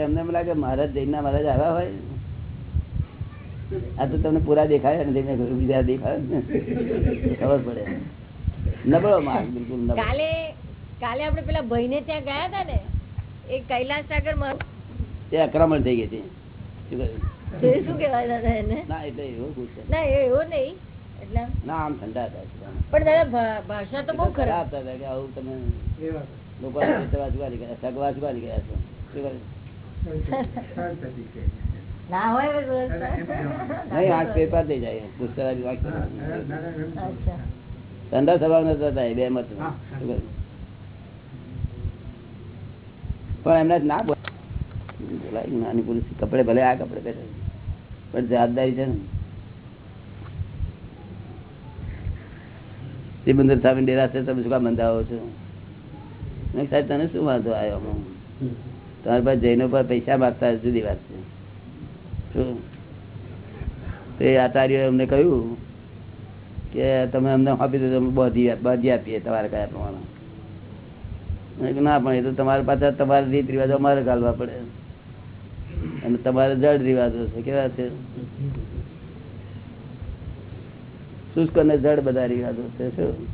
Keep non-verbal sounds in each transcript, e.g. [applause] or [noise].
એમને એમ લાગે મહારાજ જૈનના મહારાજ આવ્યા હોય. આ તો તમને પૂરા દેખાય નથી મેં બીજા દેખાય ને ખબર પડે. નબળો માર્ગ બિલકુલ નબળો. કાલે કાલે આપણે પેલા ભાઈ ને ત્યાં ગયા હતા ને એ કૈલાસ સાગરમાં. તે આક્રમણ થઈ ગઈ હતી. શું કેવાય દાદા એને? ના એટલે એવો ગુસ્સો. ના એવો નહીં. એટલે આમ. ના આમ ઠંડા હતા. પણ દાદા ભાષા તો બહુ ખરાબ. હતા કે આવું તમે લોકો ગયા સગ ગયા છો. શું કહ્યું? ના હોય નહીં આંખ પેપર થઈ જાય. પુસ્તકાદી ઠંડા સ્વભાવ નતો હતા બે મત પણ એમને ના બોલાય. નાની પુરુષ કપડે ભલે આ કપડે પહેરે. પણ જવાબદારી છે ને. તે બંદર સામે ડેરા છે તમે શું કામ બંધાવો છો? મેં સાહેબ તને શું વાંધો આવ્યો? તમારી પાસે જૈનો પર પૈસા માગતા જુદી વાત છે. શું? તો એ આચાર્યોએ અમને કહ્યું કે તમે અમને આપી દો બધી બાંધી આપીએ તમારે કયા પ્રમાણે ના, પણ એ તો તમારી પાછા તમારા રીત રિવાજો અમારે ગાલવા પડે. અને તમારે જડ રિવાજો છે, કેવા છે? શુષ્ક અને જડ બધા રિવાજો છે, શું?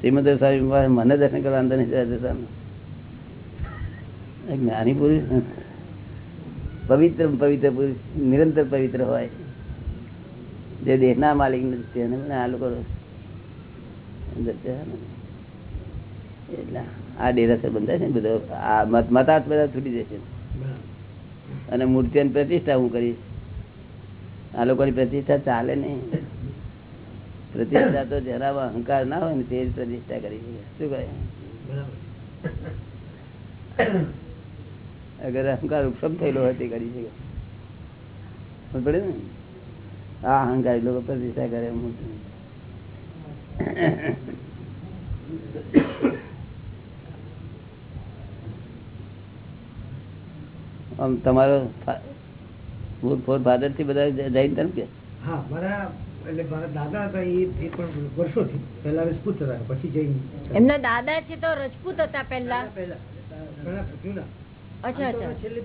શ્રીમદ સ્વામી પાસે મને દર્શન કરવા અંદર નહીં. એક જ્ઞાની પુરુષ પવિત્ર પવિત્ર પુરુષ, નિરંતર પવિત્ર હોય. જે દેહના માલિક નથી આ લોકો. એટલે આ ડેરાસર બંધાય છે ને બધો. આ મત, મતાર્થ બધા છૂટી જશે અને મૂર્તિઓની પ્રતિષ્ઠા હું કરીશ. આ લોકોની પ્રતિષ્ઠા ચાલે નહીં. પ્રતિષ્ઠા તો જરા અહંકાર ના હોય ને તે જ પ્રતિષ્ઠા કરી શું કહે? અગર અહંકાર ઉપસમ થયેલો હોય તે કરી શકે ખબર પડે ને આ અહંકાર લોકો પ્રતિષ્ઠા કરે મૂર્તિ આમ તમારો ફાધરથી બધા જૈન ધર્મ કે હા મારા એટલે મારા દાદા હતા એ એ પણ વર્ષોથી પહેલા રાજપૂત હતા પછી જૈન એમના દાદા છે તો રજપૂત હતા પહેલા પહેલા ઘણા જૂના અચ્છા આમ તો અચ્છા. છેલ્લી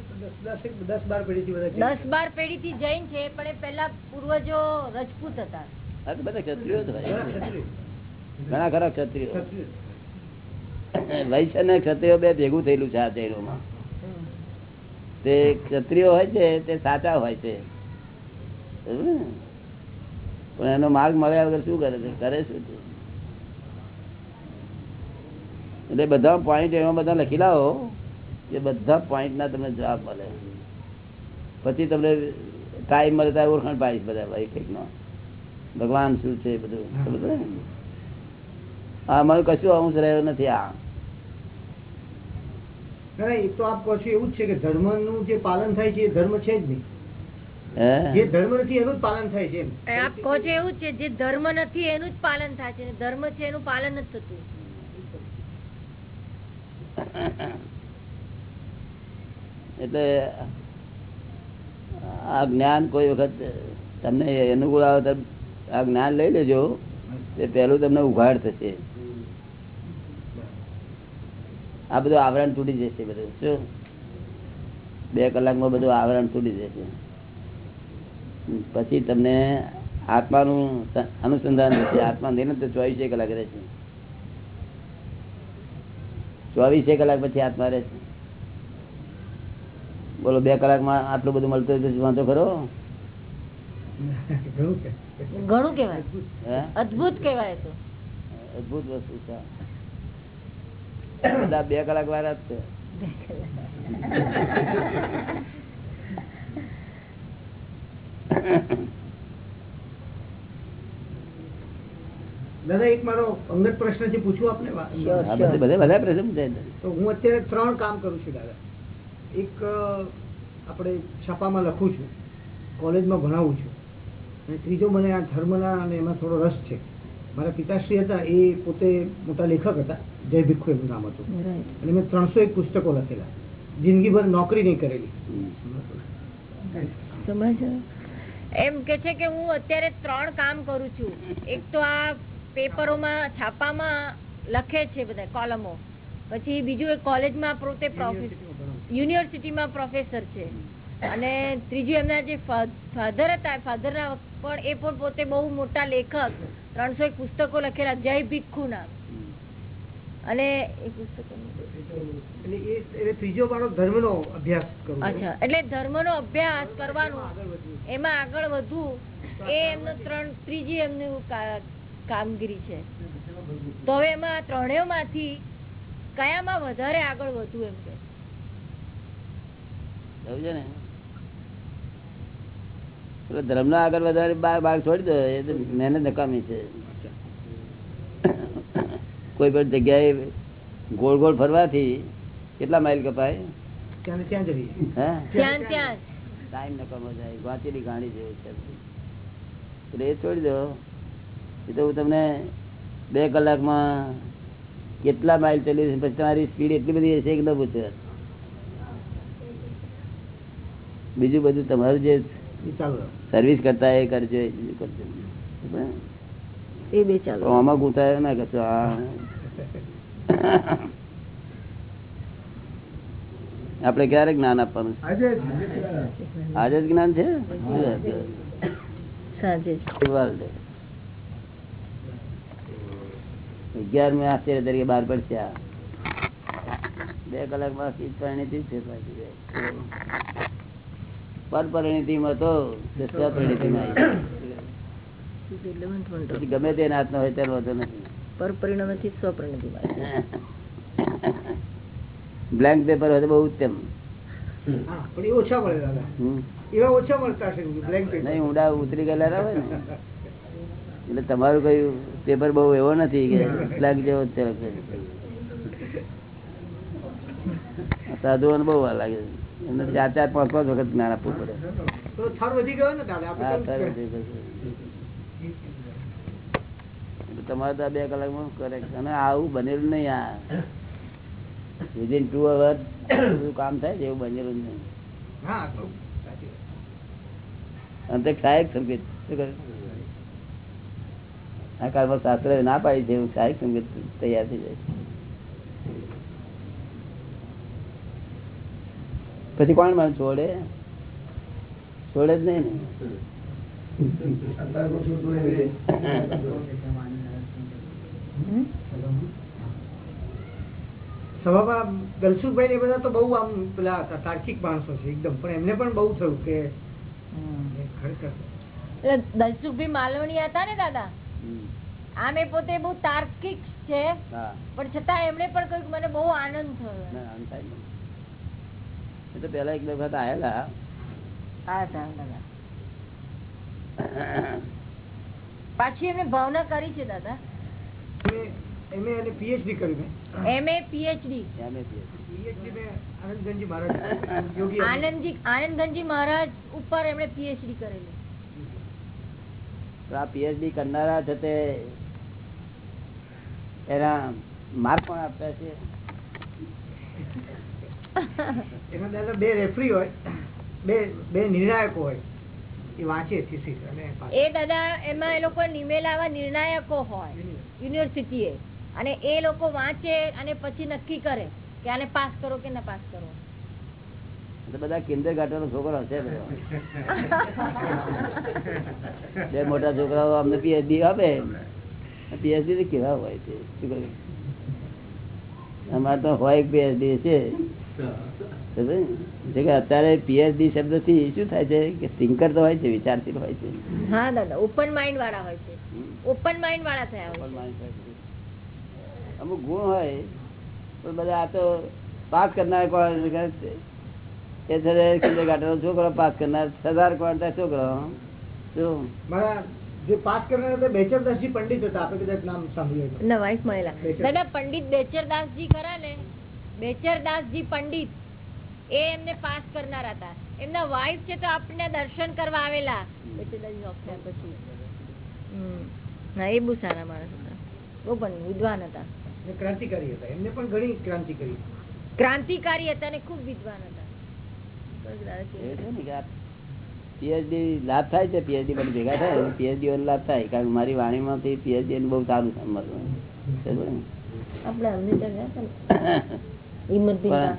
દસ બાર પેઢીથી બધા જૈન. દસ બાર પેઢી થી જૈન છે પણ પેલા પૂર્વજો રજપૂત હતા. બધા ક્ષત્રિયો ઘણા ક્ષત્રિય. ખરા ક્ષત્રિયો. વૈશ્ય અને ક્ષત્રિયો બે ભેગું થયેલું છે આ જૈનોમાં તે ક્ષત્રિયો હોય છે તે સાચા હોય છે. પણ એનો માર્ગ મળ્યા વગર શું કરે છે? કરે શું છે એટલે બધા પોઈન્ટ એમાં બધા લખી લાવો કે બધા પોઈન્ટ ના તમને જવાબ મળે. પછી તમને ટાઈમ મળે ત્યારે ઓળખાણ પાડીશ બધા ભાઈ કંઈક નો ભગવાન શું છે બધું. સમજો ને? આ કશું અંશ રહ્યો નથી આ. ના, ના, એ તો આપ કહો છો એવું જ છે કે ધર્મનું જે પાલન થાય છે એ ધર્મ છે જ નહીં. જે ધર્મ નથી એનું જ પાલન થાય છે આપ કહો છો એવું જ છે જે ધર્મ નથી એનું જ પાલન થાય છે ધર્મ છે એનું પાલન નથી થતું [laughs] એટલે આ જ્ઞાન કોઈ વખત તમને અનુકૂળ આવે તો આ જ્ઞાન લઈ લેજો. તે પહેલું તમને ઉઘાડ થશે. આ બધું આવરણ તૂટી જશે બધું, શું? બે કલાકમાં બધું આવરણ તૂટી જશે. પછી તમને આત્માનું અનુસંધાન થશે. આત્મા નિરંતર ચોવીસે કલાક રહેશે. ચોવીસે કલાક પછી આત્મા રહેશે. બોલો બે કલાકમાં આટલું બધું મળતું હોય તો વાંધો ખરો? ઘણું કેવાય અદભુત કેવાય તો. અદભુત વસ્તુ છે. બે કલાક વાળા જ છે. દાદા એક મારો અંગત પ્રશ્ન છે પૂછું આપને? બધા પ્રશ્ન તો હું અત્યારે ત્રણ કામ કરું છું દાદા. એક આપણે છાપામાં લખું છું. કોલેજમાં ભણાવું છું. અને ત્રીજો મને આ ધર્મના અને એમાં થોડો રસ છે. મારા પિતાશ્રી હતા એ પોતે મોટા લેખક હતા. જય ભિક્ષુ એમનું નામ હતું. અને મેં ત્રણસો એક પુસ્તકો લખેલા. જિંદગીભર નોકરી નહીં કરેલી. સમજ? એમ કે છે કે હું અત્યારે ત્રણ કામ કરું છું. એક તો આ પેપરોમાં છાપામાં લખે છે બધા કોલમો. પછી બીજું એક કોલેજમાં પોતે પ્રોફેસર યુનિવર્સિટીમાં પ્રોફેસર છે. અને ત્રીજું એમના જે ફાધર હતા ફાધરના પણ એ પણ પોતે બહુ મોટા લેખક ત્રણસો એક પુસ્તકો લખેલા જય ભિક્ષુના અને એ પુસ્તકો ત્રીજો મારો ધર્મનો અભ્યાસ અચ્છા એટલે ધર્મનો અભ્યાસ કરવાનો એમાં આગળ વધવું એ એમનું ત્રણ ત્રીજી એમનું કામગીરી છે. તો હવે એમાં ત્રણેયમાંથી કયામાં વધારે આગળ વધવું એમ કે? છે ને? પેલો ધર્મ આગળ વધારે બાર બાર છોડી દો એ તો મહેનત નકામી છે. કોઈ પણ જગ્યાએ ગોળ ગોળ ફરવાથી કેટલા માઇલ કપાય? ને. ટાઈમ નકામો જાય વાંચેલી ગાણી જેવું છે. એટલે એ છોડી દો. એ તો હું તમને બે કલાકમાં કેટલા માઇલ ચલી પછી તમારી સ્પીડ એટલી બધી હશે કે ન પૂછે. બીજું બધું તમારું જે. સર્વિસ કરતા એ કરજો એ કરજો. બે ચાલો આમાં ગુતાયો ના કરશો આપડે ક્યારે જ્ઞાન આપવાનું છે? આજે જ જ્ઞાન. છે? અગિયારમી આશ્ચર્ય તરીકે બાર પડશે બે કલાકમાં ચીજ પરિણીતિ છે. પરપરિણીતિમાં તો સ્વપરિણીતિમાં ગમે તે નાત હોય તેનો વાંધો નથી. પર પરિણામથી બ્લેન્ક પેપર હોય તો બહુ ઉત્તમ હા પણ એ ઓછા મળે એવા ઓછા મળતા હશે બ્લેન્ક પેપર નહીં ઊંડા ઉતરી ગયેલા ના હોય ને. એટલે તમારું કયું પેપર બહુ એવો નથી કે બ્લેન્ક જેવો જ છે. સાધુઓને બહુ વાર લાગે એમને ચાર ચાર પાંચ પાંચ વખત જ્ઞાન આપવું પડે. તમારે તો બે કલાકમાં કરે અને આવું બનેલું નહીં આ. વિધિન ટુ અવર બધું કામ થાય છે એવું બનેલું નહીં. અંતે સહાયક સંગીત શું કરે? આ કાળમાં શાસ્ત્ર ના પાડી છે એવું સહાયક સંગીત તૈયાર થઈ જાય પછી કોણ મને છોડે છોડે જ નહીં ને? સભામાં દલસુખભાઈ ને બધા તો બહુ આમ પેલા તાર્કિક માણસો છે એકદમ. પણ એમને પણ બહુ થયું કે ખરેખર. એટલે દલસુખભાઈ માલવણી હતા ને દાદા. આમ એ પોતે બહુ તાર્કિક છે. પણ છતાં એમણે પણ કહ્યું મને બહુ આનંદ થયો. એ તો પેલા એક બે વખત દાદા પાછી એમને ભાવના કરી છે દાદા. એમએ અને પીએચડી કર્યું મેં પીએચડી એમ પીએચડી મહારાજ આનંદજી આનંદગંજી મહારાજ ઉપર એમણે પીએચડી કરેલી. આ પીએચડી કરનારા છે તે એના માર્ક પણ આપ્યા છે. એમાં દાદા બે રેફરી હોય બે બે નિર્ણાયકો હોય એ વાંચે થીસીસ અને એ દાદા એમાં એ લોકો નિમેલા આવા નિર્ણાયકો હોય યુનિવર્સિટીએ અને એ લોકો વાંચે અને પછી નક્કી કરે કે આને પાસ કરો કે ના પાસ કરો. બધા કિન્ડર ગાર્ડન છોકરો હશે. બે મોટા છોકરાઓ અમને પીએચડી આપે. પીએચડી કેવા હોય છે અમારે તો હોય પીએચડી છે. કે અત્યારે પીએચડી શબ્દથી શું થાય છે કે થિંકર તો હોય છે વિચારશીલ હોય છે. હા દાદા ઓપન માઇન્ડ વાળા હોય છે. ઓપન માઇન્ડ વાળા થયા. અમુક ગુણ હોય પણ બધા આ તો પાસ કરનાર કોણ એ છે કિન્ડરગાર્ટનનો છોકરો પાસ કરનાર સરદાર કોણ થાય છોકરો. શું? મારા જે પાસ કરનાર બેચરદાસજી પંડિત હતા. આપણે કદાચ નામ સાંભળ્યું હોય ના વાઇફ મળેલા. બેચર. દાદા પંડિત બેચરદાસજી ખરા ને. બેચરદાસજી પંડિત એ એમને પાસ કરનાર હતા. એમના વાઇફ છે તો આપણને દર્શન કરવા આવેલા. બેચરદાસજી થયા પછી. ના એ બહુ સારા માણસ હતા. બહુ પણ વિદ્વાન હતા. ક્રાંતિકારી હતા. એમને પણ ઘણી ક્રાંતિ કરી ક્રાંતિકારી હતા અને ખૂબ વિદ્વાન હતા. પીએચડી લાભ થાય છે પીએચડી ભેગા થાય પીએચડી લાભ થાય. કારણ કે મારી વાણીમાંથી પીએચડી બહુ સારું ને? આપણે અમને ત્યાં ગયા હતા ને હિંમતભાઈ પણ તા.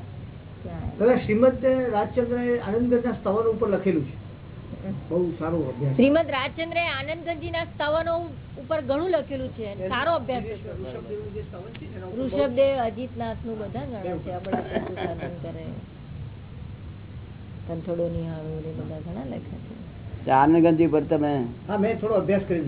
ક્યાં? દાદા શ્રીમદ રાજચંદ્ર આનંદગઢના સ્તવન ઉપર લખેલું છે. બહુ સારો અભ્યાસ. શ્રીમદ રાજચંદ્રે આનંદગંજી ના સ્તવનો ઉપર ઘણું લખેલું છે. સારો અભ્યાસ ઋષભદેવ અજીતનાથનું બધા ગણે છે. અબળા કરે. કંથોડો નિહાળો એ બધા ઘણા લખ્યા છે. આનંદગંજી પર તમે હા મેં થોડો અભ્યાસ કરી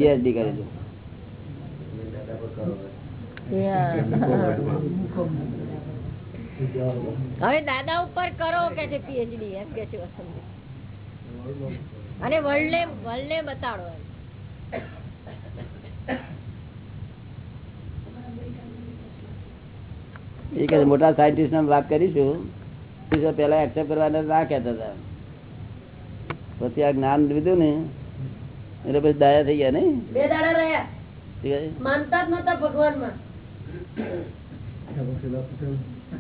હવે દાદા ઉપર કરો કે છે પીએચડી એમ કે છે વસંત અને વર્લ્ડ ને વર્લ્ડ ને બતાડો મોટા સાયન્ટિસ્ટ વાત કરીશું. પેલા એક્સેપ્ટ કરવાને ના કહેતા હતા. પછી આ જ્ઞાન લીધું ને એટલે પછી દયા થઈ ગયા ને? બે દાડા રહ્યા. માનતા જ નતા ભગવાનમાં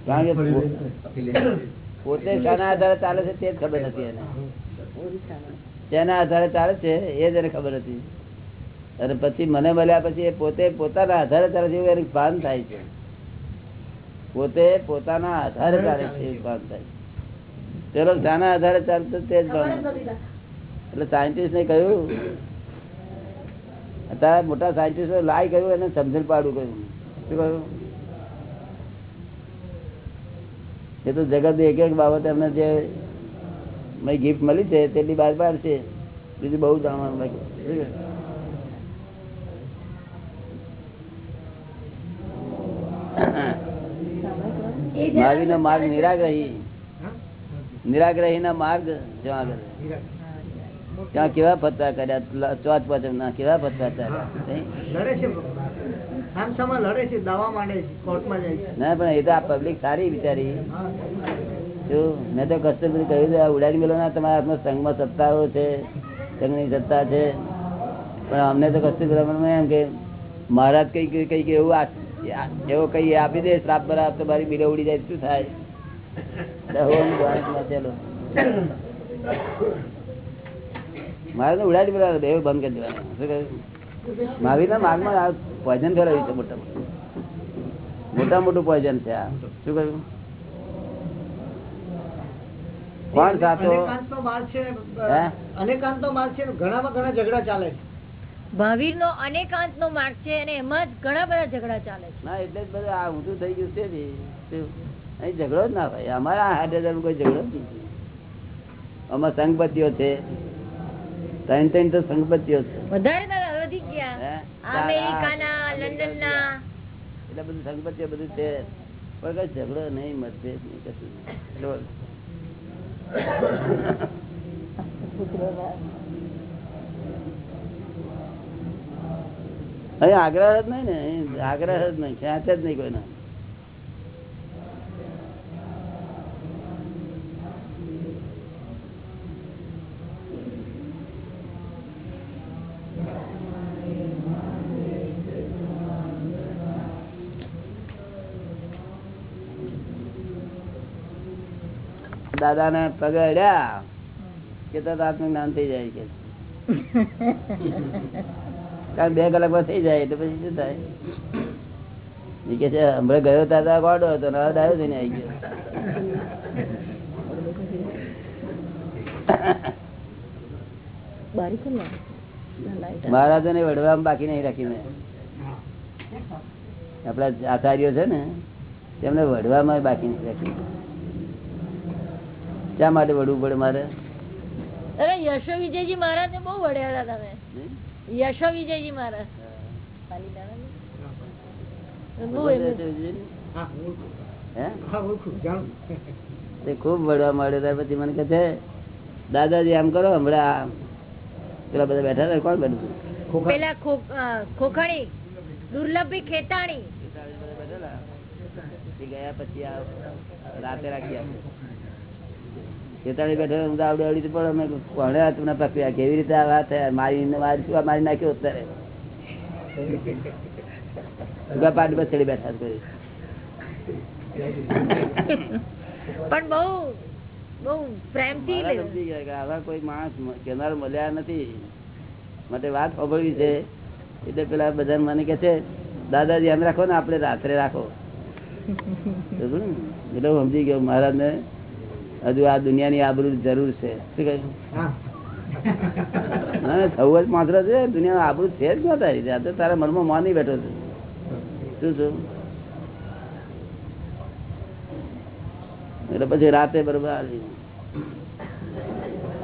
કારણ કે પોતે શાના આધારે ચાલે છે તે જ ખબર નથી એને. તેના આધારે ચાલે છે એ જ એને ખબર હતી અને પછી મને મળ્યા પછી એ પોતે પોતાના આધારે ચાલે છે એવું એને ભાન થાય છે. પોતે પોતાના આધારે ચાલે છે એવું ભાન થાય છે. ચલો શાના આધારે ચાલતો તે જ ભાન એટલે સાયન્ટિસ્ટ ને કહ્યું અત્યારે મોટા સાયન્ટિસ્ટ લાય કહ્યું એને સમજણ પાડું કહ્યું. શું કહ્યું? એ તો જગત એક એક બાબત એમને જે ગિફ્ટ મળી છે તેની બાર બાર છે. બીજું બહુ જાણવાનું બાકી. મહાવીર માર્ગ નિરાગ્રહી? નિરાગ્રહી ના માર્ગ જ્યાં ત્યાં કેવા ફતવા કર્યા? ચોથ પચમ ના કેવા ફતવા ચાલ્યા? ના ના મહારાજ કઈ કઈ એવું એવો કઈ આપી દે, શ્રાપ બરાબર તો મારી બીડે ઉડી જાય, શું થાય. મારે તો ઉડાડી બરાબર બે બંધ કરી દેવાનું. શું કહ્યું? મહાવીરના માર્ગમાં આ પોઈઝન ફેરવ્યું છે મોટા મોટું. મોટા મોટું પોઈઝન છે આ. શું કહ્યું? કોણ સાચો? અનેકાંતનો માર્ગ છે હે? અનેકાંતનો માર્ગ છે ઘણામાં ઘણા ઝઘડા ચાલે છે. મહાવીર નો અનેકાંત નો માર્ગ છે અને એમાં જ ઘણા બધા ઝઘડા ચાલે છે. ના એટલે જ બધું આ ઊંધું થઈ ગયું છે? અહીં ઝઘડો જ ના ભાઈ અમારા હાથે કોઈ ઝઘડો જ નથી અમારા સંગપતિઓ છે. ત્રણ ત્રણ તો સંગપતિઓ છે. વધારે? અમેરિકાના લંડનના. એટલે બધું સંગપતિઓ બધું છે. પણ કઈ ઝઘડો નહીં મતભેદ નહીં કશું અહીં આગ્રહ જ નહીં ને અહીં આગ્રહ જ નહીં ખેંચ જ નહીં કોઈના. દાદા ને પગડ્યા કે તો આત્મ જ્ઞાન થઈ જાય કે. કારણ બે કલાકમાં થઈ જાય એટલે પછી શું થાય? કે છે હમણાં ગયો દાદા ગોડો હતો ને થઈને આવી ગયો. આવે. મહારાજો ને વડવામાં બાકી નહીં રાખી મેં. આપડા આચાર્યો છે ને તેમને વડવામાં બાકી નહીં રાખી. શા માટે વડવું પડે મારે? અરે યશો વિજયજી મહારાજ ને બહુ વડ્યા હતા તમે યશો વિજયજી મહારાજ. ખૂબ વડવા ત્યાર પછી મને કહે છે દાદાજી આમ કરો હમણાં પેલા બધા બેઠા હતા કોણ બેઠું? પેલા ખોખણી દુર્લભી ખેતાણી. ગયા પછી રાતે રાખી આપે. ખેતાડી બેઠો હું આવડી આવડી પણ અમે કોણે તમને પ્રક્રિયા કેવી રીતે આ વાત મારી મારી શું મારી નાખ્યો અત્યારે? પાટ ચડી બેઠા કરી પણ બહુ બહુ પ્રેમથી સમજી ગયા કે આવા કોઈ માણસ કેનાર મળ્યા નથી. માટે વાત સાંભળવી છે. એટલે પેલા બધા મને કે છે દાદાજી ધ્યાન રાખો ને આપણે રાત્રે રાખો. એટલે સમજી ગયો મહારાજ ને હજુ આ દુનિયાની આબરૂ જરૂર છે. શું કહ્યું થવું જ માત્ર છે. દુનિયા આબરૂ છે જ ન તારી? આ તો તારા મનમાં માની બેઠો છે. શું છું? એટલે પછી રાતે બરોબર આવી.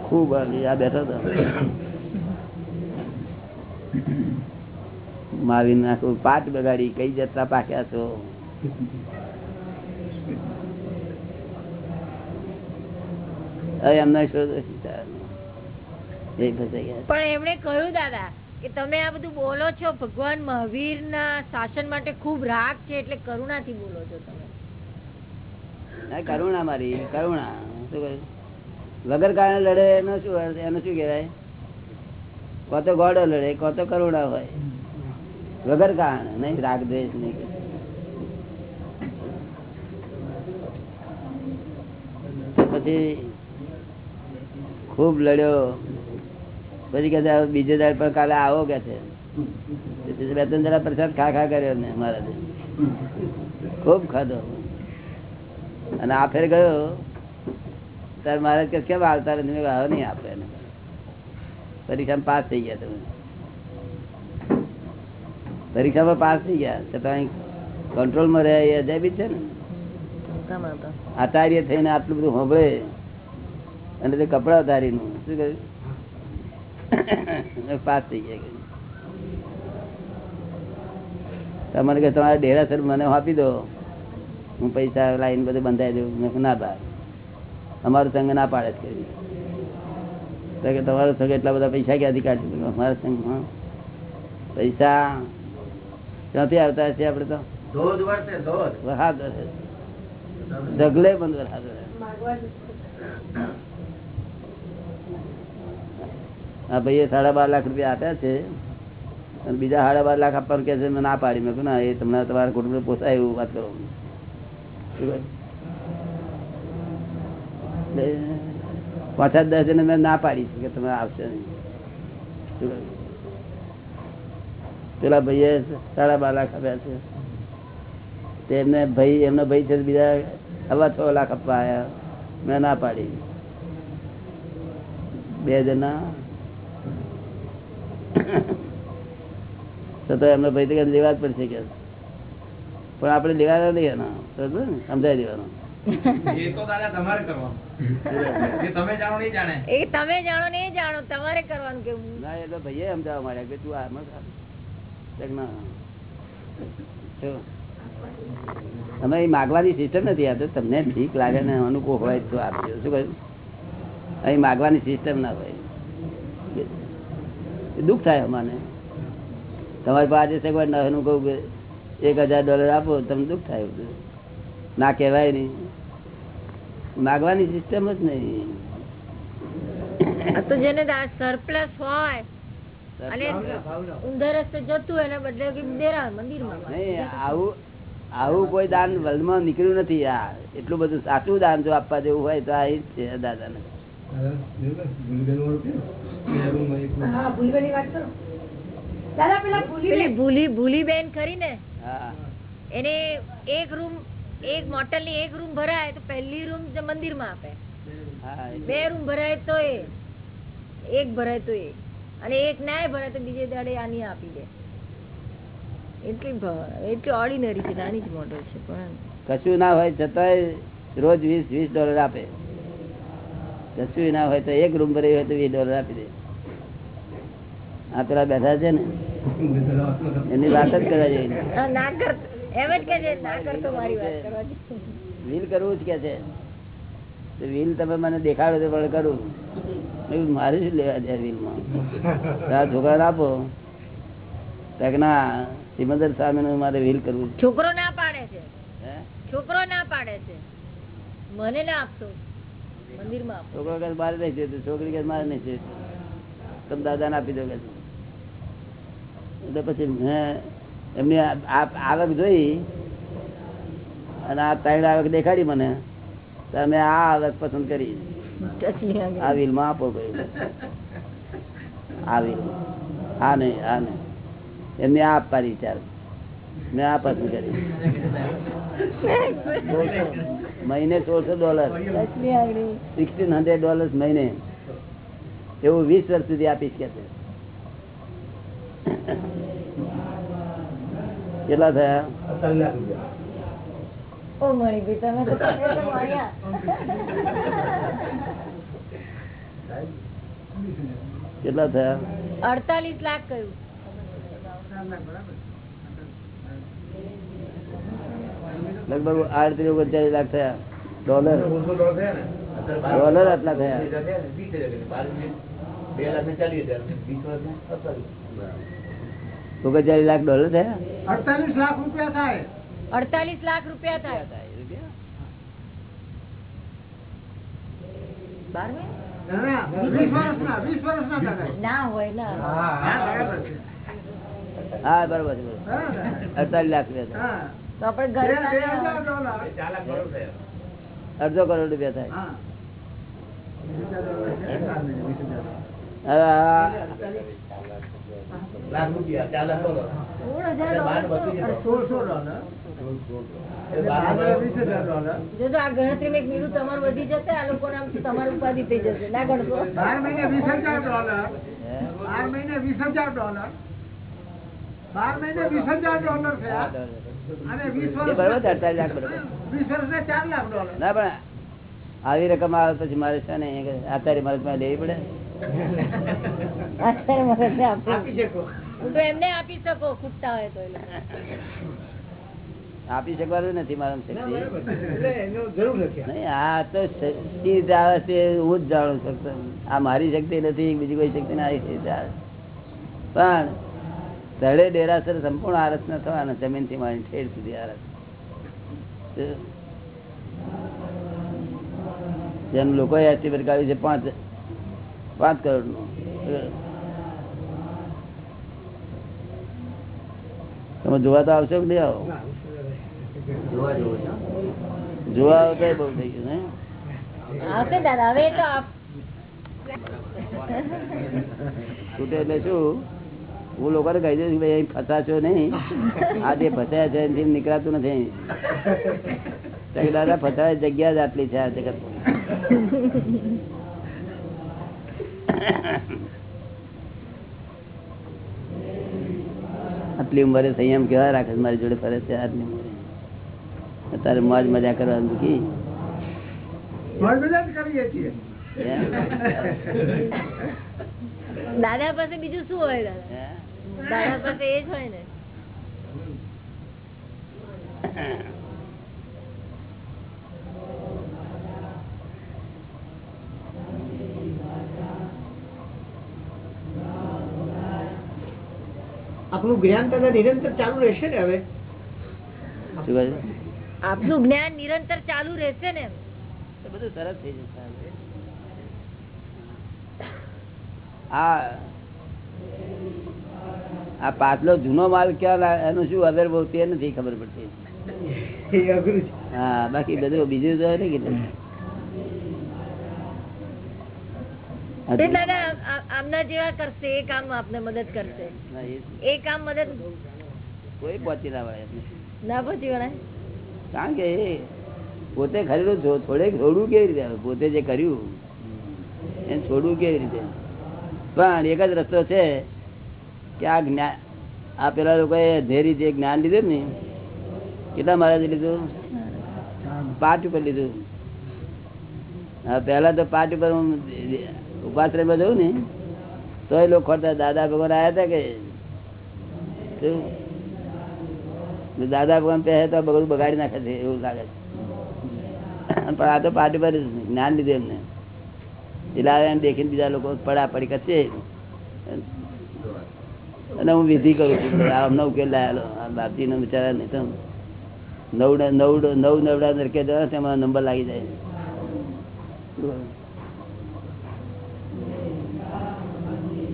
ખૂબ આવી. આ બેઠો હતો મારી નાખું. પાટ બગાડી, કઈ જતા પાક્યા છો? હવે એમનો પણ એમણે કહ્યું દાદા કે તમે આ બધું બોલો છો ભગવાન મહાવીર ના શાસન માટે ખૂબ રાગ છે એટલે કરુણાથી બોલો છો તમે. કરુણા મારી કરુણા. શું કહ્યું? વગર કારણે લડે એનો શું એનું શું કહેવાય? કો તો ગોડો લડે કો તો કરુણા હોય. વગર કારણે નહીં રાગ દ્વેષ નહીં. પછી ખૂબ લડ્યો. પછી કે બીજે દાડ પણ કાલે આવો કે છે. બે ત્રણ જરા પ્રસાદ ખા ખા કર્યો ને મારા ખૂબ ખાધો. અને આ ફેર ગયો. તાર મારે કે કેમ આવતા નથી આવો નહીં આપે એને. પરીક્ષામાં પાસ થઈ ગયા તમે. પરીક્ષામાં પાસ થઈ ગયા. છતાં કંટ્રોલમાં રહે એ અજાબી છે ને? આચાર્ય થઈને આટલું બધું હોંભળે અને તે કપડા ધારીનું શું કહ્યું? પાસ થઈ ગયા તમારે કે તમારા ડેરાસર મને આપી દો. હું પૈસા લાઈન બધું બંધાઈ દઉં. મેં ના બા અમારો સંઘ ના પાડે જ કરી કે તમારો સંઘ એટલા બધા પૈસા ક્યાંથી કાઢી અમારા સંઘમાં પૈસા ક્યાંથી આવતા છે આપણે તો? ધોધ વરસે ધોધ. વરસાદ વરસે. ઢગલે બંધ વરસાદ વરસે. આ ભાઈએ સાડા બાર લાખ રૂપિયા આપ્યા છે. અને બીજા સાડા બાર લાખ આપવાનું કે છે, મેં ના પાડી. મેં ના, એ તમને તમારા કુટુંબ પોસાય એવું વાત કરો. પાંચ? પાછા દસ જણ મેં ના પાડી છે કે તમે આવશે નહીં. પેલા ભાઈએ સાડા બાર લાખ આપ્યા છે. તેમને ભાઈ, એમનો ભાઈ છે બીજા સવા છ લાખ આપવા આવ્યા મેં ના પાડી. બે જણા છતાં એમનો ભાઈ તો લેવા જ પડશે કે. પણ આપણે લેવાના નહીં એના બરોબર ને? સમજાય દેવાનો. એ તો દાદા તમારે કરવાનું. એ તમે જાણો નહીં જાણે. એ તમે જાણો ને એ જાણો તમારે કરવાનું કેવું? ના ભાઈએ સમજાવવા માંડ્યા કે તું આમાં ખા. ના. અમે અહીં માગવાની સિસ્ટમ નથી આ તો તમને ઠીક લાગે ને અનુકૂળ હોય તો આપજો. શું કહ્યું? અહીં માગવાની સિસ્ટમ ના હોય. દુઃખ થાય અમાને. તમારી પાસે સગવડ ના હોય કહું કે એક હજાર ડોલર આપો તમને દુઃખ થાય ના કહેવાય નહીં. માગવાની સિસ્ટમ જ નહીં. તો જેને સરપ્લસ હોય અને જતું એને બદલે મંદિરમાં. નહીં આવું આવું કોઈ દાન વલમાં નીકળ્યું નથી. આ એટલું બધું સાચું દાન જો આપવા જેવું હોય તો આ જ છે દાદાને. હા ભૂલવેલી વાત કરો. દાદા પેલા ભૂલી ભૂલી ભૂલી બેન ખરી ને હા. એને એક રૂમ એક મોટલની એક રૂમ ભરાય તો પહેલી રૂમ મંદિરમાં આપે. બે રૂમ ભરાય તો એ એક ભરાય તો એ. અને એક ના ભરાય તો બીજે દાડે આની આપી દે. એટલી ભ- એટલી ઓર્ડિનરી છે નાની જ મોડલ છે પણ કશું ના હોય છતાંય રોજ વીસ વીસ ડોલર આપે. કશું ના હોય તો એક રૂમ ભરી હોય તો વીસ ડોલર આપી દે. આ પેલા બેઠા છે ને એની વાત જ કરવા જોઈએ આ ના કર એમ જ કે છે ના કરતો મારી વાત કરવાની. વીલ કરવું જ કે છે. વીલ તમે મને દેખાડો તો પણ કરું. મેં મારે શું લેવા દે વીલમાં? આ છોકરાને આપો. ના સિમંદર સ્વામીનું મારે વીલ કરવું છોકરો ના પાડે છે. છે હે? છોકરો ના પાડે છે. મને ના આપશો. મંદિર છોકરો કે મારે નહીં છે. છોકરી કે મારે નહીં છે. તમે દાદાને આપી દો કે છે. એટલે પછી મેં એમની આવક જોઈ અને આ ત્રણ આવક દેખાડી મને તો મેં આ આવક પસંદ કરી. આ વિલમાં આપો કહ્યું આ વિલ આ નહીં આ નહીં. એમને આ આપવાની વિચાર. મેં આ પસંદ કરી. મહિને સોળસો ડોલર. સિક્સટીન હંડ્રેડ ડોલર મહિને. એવું વીસ વર્ષ સુધી આપીશ કે છે. કેટલા થયા. કેટલા થયા? અડતાલીસ લાખ કયું લગભગ આડત્રીસ ઓગણચાલીસ લાખ થયા. ડોલર? ડોલર આટલા થયા. ઓગણચાલીસ લાખ ડોલર થયા? અડતાલીસ લાખ રૂપિયા થાય. અડતાલીસ લાખ રૂપિયા થાય. બાર મહિને? ના, ના, વીસ વર્ષના વીસ વર્ષના દાદા ના હોય ના હા, બરાબર. અડતાલીસ લાખ. અડધો કરોડ રૂપિયા થાય. હવે લાખ રૂપિયા ચાર લાખ ડોલર ના પણ આવી રકમ આવે પછી મારે છે ને અત્યારે મારે લેવી પડે. આપી આપી. શકો. હું તો એમને આપી શકો ખૂટતા હોય તો આપી શકવાનું નથી મારા શક્તિ બરાબર. છે. એટલે એનો જરૂર નથી નહીં આ તો શક્તિ આવે છે હું જ જાણું શકતો આ મારી શક્તિ નથી બીજી કોઈ શક્તિ ના પણ તળે ડેરાસર સંપૂર્ણ આરસ ન થવાના જમીનથી મારી ઠેર સુધી આરસ જેમ લોકોએ એસ્ટિમેટ કાઢ્યું છે પાંચ પાંચ કરોડનું તમે જોવા તો આવશો કે નહીં આવો? જોવા આવો આવતા બહુ થઈ ગયું ને? આવશે દાદા હવે તો છૂટે એટલે શું? હું લોકોને કહી દઉં કે ભાઈ ફસાશો નહીં. આ જે ફસાયા છે એનાથી નીકળાતું નથી. દાદા ફસાય જગ્યા જ આટલી છે આ જગત આટલી ઉંમરે સંયમ કેવા રાખે મારી જોડે ફરે છે આટલી ઉંમરે. અત્યારે મોજ મજા કરવાનું મૂકી દાદા પાસે બીજું શું હોય દાદા? દાદા પાસે એ જ હોય ને. [laughs] આપણું જ્ઞાન દાદા નિરંતર ચાલુ રહેશે ને હવે? આપનું જ્ઞાન નિરંતર ચાલુ રહેશે ને બધું સરસ થઈ જશે આ આ પાછલો જૂનો માલ ક્યાં એનું શું અગર બહુ તે નથી ખબર પડતી. હા બાકી બધું બીજું તો નહીં કીધું તે દાદા આ- આમના જેવા કરશે એ કામ આપને મદદ કરશે. એ કામ મદદ કોઈ પહોંચી ના વળે ના પહોંચી વળે કારણ કે પોતે ખરેલું થોડે છોડવું કેવી રીતે પોતે જે કર્યું એને છોડવું કેવી રીતે? પણ એક જ રસ્તો છે કે આ જ્ઞાન આ પેલા લોકોએ ધેરી જે જ્ઞાન લીધું ને કેટલા મહારાજે લીધું? પાઠ ઉપર લીધું. પેલા તો પાઠ ઉપર હું ઉપાશ્રયમાં જવું ને તો એ લોકો દાદા ભગવાન આવ્યા હતા કે દાદા ભગવાન પહેરે તો બધું બગાડી નાખે છે એવું લાગે છે. પણ આ તો પાર્ટી પર જ્ઞાન લીધું એમને. એટલે દેખીને બીજા લોકો પડા પડી કરશે. અને હું વિધિ કરું છું. અમને ઉકેલ લાયેલો આ બાપજીનો બિચારા નહીં તો નવ નવ નવ નવડા નરકે જવા તેમાં નંબર લાગી જાય.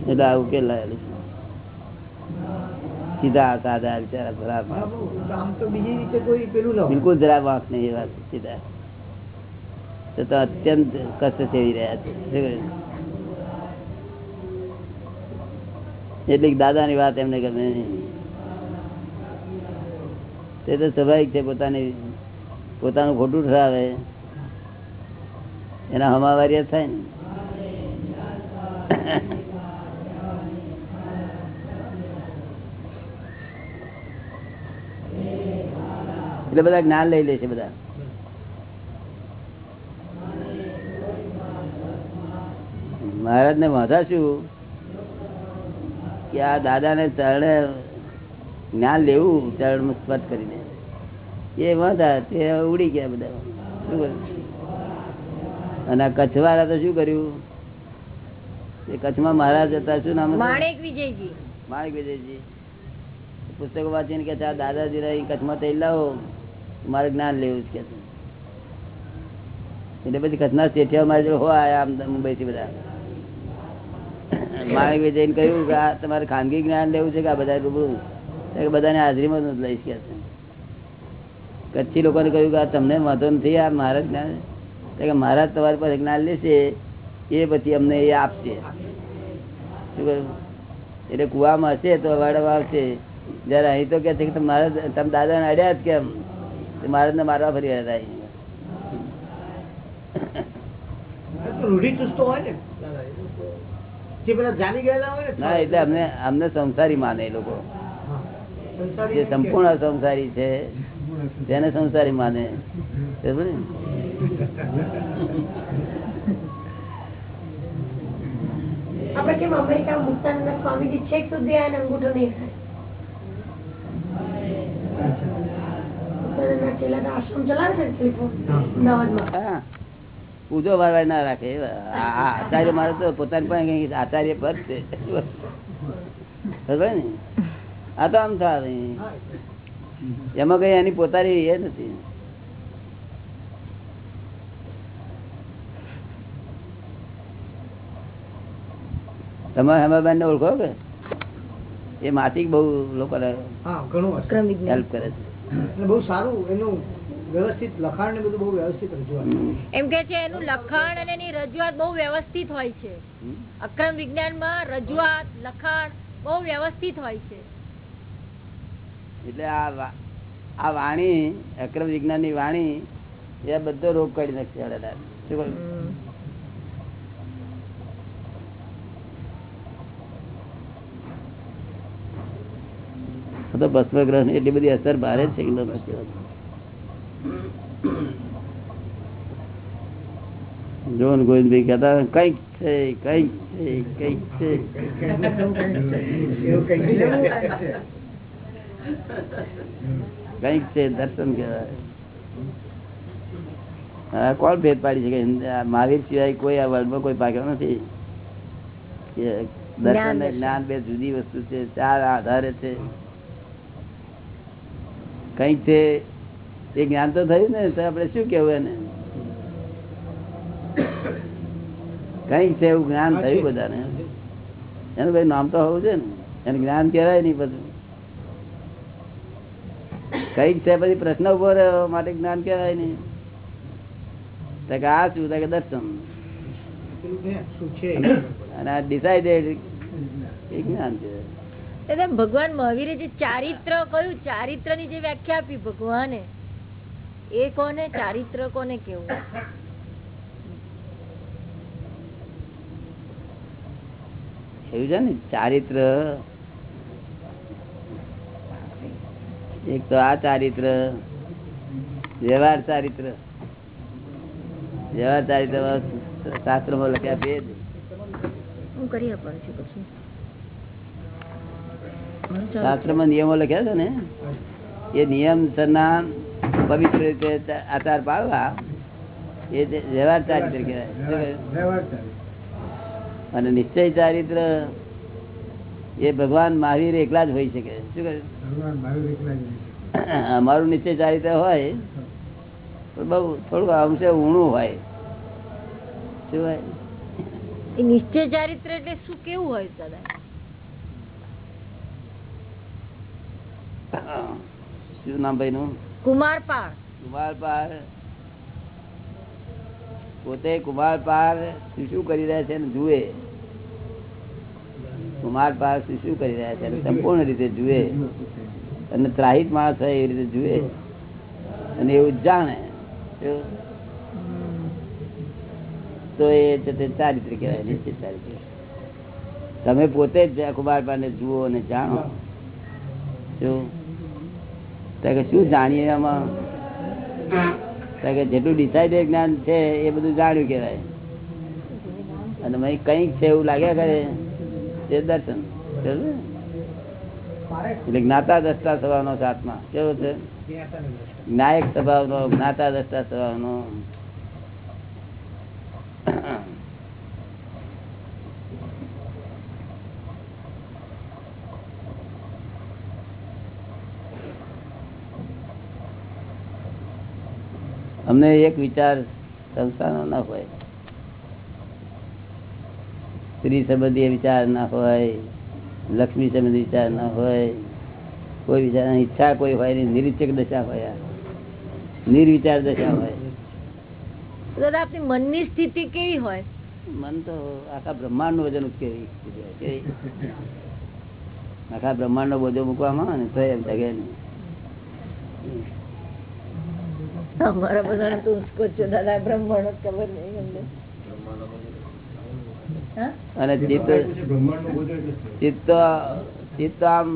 એટલે આ ઉકેલ લાયેલું સીધા સાદા બિચારા ખરાબ બિલકુલ જરા વાંક નહીં એ વાત સીધા. તો અત્યંત કષ્ટ સેવી રહ્યા છે? એટલી દાદા ની વાત એમને ગમે નહીં. તે તો સ્વાભાવિક છે પોતાની પોતાનું ખોટું ઠરાવે. એના હમાવારી થાય ને. એટલે બધા જ્ઞાન લઈ લે છે બધા. મહારાજ ને વાંધા શું કે આ દાદા ને ચરણે જ્ઞાન લેવું ચરણ સ્પર્શ કરીને. એ વાંધા તે ઉડી ગયા બધા. શું કર્યું? અને કચ્છ કચ્છવાળા તો શું કર્યું? એ કચ્છમાં મહારાજ હતા શું નામ માણેક વિજયજી. માણેક વિજયજી. પુસ્તકો વાંચીને કે દાદાજી કચ્છમાં તે લાવો મારે જ્ઞાન લેવું જ કે એટલે પછી ઘટના શેઠિયા મારી જોડે હોય આમ મુંબઈ થી બધા. માણિક વિજયને કહ્યું કે આ તમારે ખાનગી જ્ઞાન લેવું છે કે આ બધા રૂબરૂ? બધાને હાજરીમાં જ લઈશ કે કચ્છી લોકોને કહ્યું કે આ તમને વાંધો નથી, આ મારા જ્ઞાન કે મહારાજ તમારી પાસે જ્ઞાન લેશે, એ પછી અમને એ આપશે. શું એટલે કુવામાં હશે તો વાડવા આવશે જયારે અહીં તો કે છે કે મારા તમે દાદાને અડ્યા જ કેમ? તે મહારાજને મારવા ફરી રહ્યા ને. ને ના એટલે અમને અમને સંસારી માને એ લોકો. જે સંપૂર્ણ સંસારી છે તેને સંસારી માને. બરાબર આપણે કેમ અમેરિકા મુક્તાનંદ સ્વામીજી છેક સુધી આને અંગૂઠો નહીં થાય? પૂજો વારવાર ના રાખે. આચાર્ય મારે તો પોતાની પણ કઈ આચાર્ય પદ છે. ને આ તો આમ થાય. એમાં કઈ એની પોતાની એ નથી. તમે હેમાબેન ને ઓળખો કે? એ માસિક બહુ લોકો હેલ્પ કરે છે. અને બહુ સારું એનું વ્યવસ્થિત લખાણ ને બધું બહુ વ્યવસ્થિત રજૂઆત એમ કે છે એનું લખાણ અને એની રજૂઆત બહુ વ્યવસ્થિત હોય છે. અક્રમ વિજ્ઞાનમાં રજૂઆત લખાણ બહુ વ્યવસ્થિત હોય છે એટલે આ આ વાણી અક્રમ વિજ્ઞાનની વાણી એ બધો રોગ કાઢી નાખશે. શું તો ભસ્મ ગ્રહની એટલી બધી અસર ભારે છે. જોન ગોવિંદભાઈ કહેતા કંઈક છે કંઈક છે કંઈક છે. કંઈક છે દર્શન કહેવાય કોણ ભેદ પાડી છે મહાવીર સિવાય કોઈ આ વર્લ્ડમાં કોઈ પાક્યો નથી દર્શન. જ્ઞાન બે જુદી વસ્તુ છે ચાર આધારે છે કંઈક છે? એ જ્ઞાન તો થયું ને તો આપણે શું કેવું એને? કંઈક છે એવું જ્ઞાન થયું બધાને? એનું ભાઈ નામ તો હોવું છે ને. એને જ્ઞાન કહેવાય નહીં બધું. કંઈક છે પછી પ્રશ્ન ઊભો રહ્યો માટે જ્ઞાન કહેવાય નહીં. તો કે આ શું? કે દર્શન. અને આ ડિસાઇડેડ એ જ્ઞાન છે. દાદા ભગવાન મહાવીરે જે ચારિત્ર કયું ચારિત્રની જે વ્યાખ્યા આપી ભગવાને એ કોને ચારિત્ર કોને કેવું ને ચારિત્ર એક તો આ ચારિત્ર વ્યવહાર ચારિત્ર. વ્યવહાર ચારિત્ર શાસ્ત્રમાં લખ્યા બે હું કરી આપવાનું છું પછી. શાસ્ત્રમાં નિયમો લખ્યા છે ને? એ નિયમ સરના પવિત્ર રીતે આચાર પાડવા એ વ્યવહાર ચારિત્ર કહેવાય. અને નિશ્ચય ચારિત્ર એ ભગવાન મહાવીર એકલા જ હોઈ શકે. શું કહે? અમારું નિશ્ચય ચારિત્ર હોય પણ બહુ થોડુંક અંશે ઊણું હોય. શું હોય? નિશ્ચય ચારિત્ર એટલે શું કેવું હોય દાદા શું નામ ભાઈ નું કુમારપાળ. કુમારપાળ. પોતે કુમાર પાર શું કરી રહ્યા છે જુએ. કુમાર પાર શું કરી રહ્યા છે સંપૂર્ણ રીતે જુએ. અને ત્રાહિત માણસ હોય એવી રીતે જુએ. અને એવું જાણે. તો- તો એ છે તે ચારિત્ર કહેવાય નિશ્ચિત ચારિત્ર તમે પોતે જ કુમાર પાને જુઓ અને જાણો. શું કે શું જાણીએ આમાં? કે જેટલું ડિસાઈડ જ્ઞાન છે એ બધું જાણ્યું કહેવાય. અને પછી કંઈક છે એવું લાગ્યા કરે. તે દર્શન. એટલે જ્ઞાતા દ્રષ્ટા સ્વભાવનો આત્મા કેવો છે? નાયક સ્વભાવનો જ્ઞાતા દ્રષ્ટા સ્વભાવનો અમને એક વિચાર સંસ્થાનો ના હોય. સ્ત્રી સંબંધી વિચાર ના હોય લક્ષ્મી સંબંધી વિચાર ના હોય કોઈ વિચાર ઈચ્છા કોઈ હોય નહીં નિરીચક દશા હોય નિર્વિચાર દશા હોય. દાદા આપની મનની સ્થિતિ કેવી હોય? મન તો આખા બ્રહ્માંડનું વજન ઉચકેવી કેવી? આખા બ્રહ્માંડ નો બોજો મૂકવામાં આવે ને તો એમ જગે નહીં અમારા બધાને તો ઉસકો છો દાદા બ્રહ્માંડ ખબર નહીં અમને અને ચિત્ત ચિત્ત ચિત્ત આમ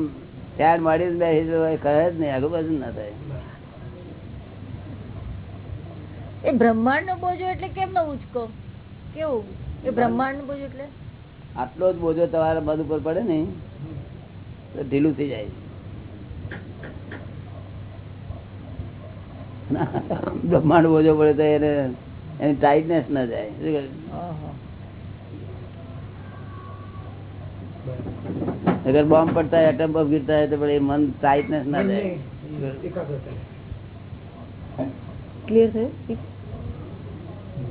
ફેન મળી બેસી કહે જ નહીં આગળ બાજુ ના થાય. એ બ્રહ્માંડ નો બોજો એટલે કેમ નો ઉચકો કેવું? એ બ્રહ્માંડ નો બોજો એટલે? આટલો જ બોજો તમારા મધ ઉપર પડે ને તો ઢીલું થઈ જાય. બ્રહ્માંડ બોજો પડે તો એને એની ટાઈટનેસ ના જાય. અગર બોમ્બ પડતા હોય એટમ બોમ્બ ગીરતા હોય તો પણ એ મન ટાઈટનેસ ના જાય. ક્લિયર થયું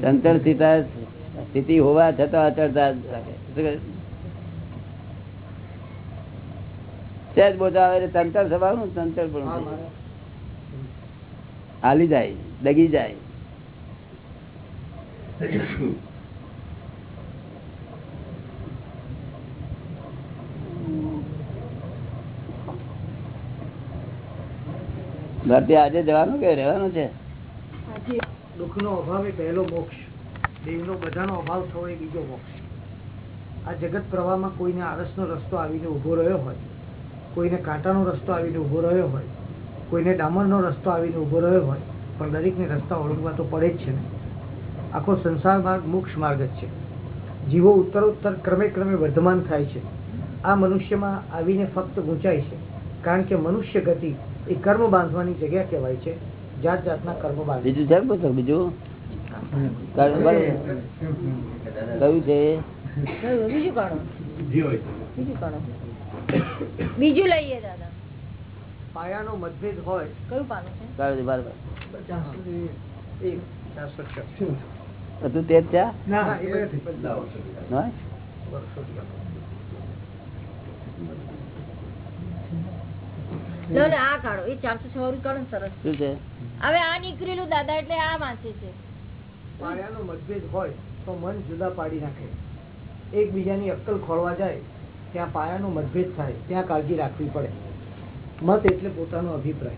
ચંચળ સ્થિતા સ્થિતિ હોવા છતાં અચળતા? સહેજ બોજો આવે તંતર સ્વભાવનું તંતર પણ હાલી જાય ડગી જાય. ઘરથી આજે જવાનું કે રહેવાનું છે? દુઃખનો અભાવ એ પહેલો મોક્ષ. દેવનો બધાનો અભાવ થવો એ બીજો મોક્ષ. આ જગત પ્રવાહમાં કોઈને આળસનો રસ્તો આવીને ઊભો રહ્યો હોય કોઈને કાંટાનો રસ્તો આવીને ઊભો રહ્યો હોય કોઈને ડામરનો રસ્તો આવીને ઊભો રહ્યો હોય પણ દરેકને રસ્તા ઓળખવા તો પડે જ છે ને. આખો સંસાર માર્ગ મોક્ષ માર્ગ જ છે. જીવો ઉત્તરોત્તર ક્રમે ક્રમે વર્ધમાન થાય છે. આ મનુષ્યમાં આવીને ફક્ત ગૂંચાય છે કારણ કે મનુષ્ય ગતિ એ કર્મ બાંધવાની જગ્યા કહેવાય છે જાત જાતના કર્મ બાંધે બીજું છે પુસ્તક બીજું? કયું છે? બીજું કાણું બીજું કાણું બીજું લઈએ દાદા. પાયાનો મતભેદ હોય કયું પાનું છે? કયું બરાબર એક. ચારસો છ. હતું તે જ ના, એ નથી. નહીં? વર્ષોથી. લો ને આ કાઢો. એ ચારસો છ વાળું ને સરસ. શું છે? હવે આ નીકળેલું દાદા એટલે આ વાંચે છે. પાયાનો મતભેદ હોય તો મન જુદા પાડી નાખે. એકબીજાની અક્કલ ખોળવા જાય ત્યાં પાયાનો મતભેદ થાય ત્યાં કાળજી રાખવી પડે. મત એટલે પોતાનો અભિપ્રાય.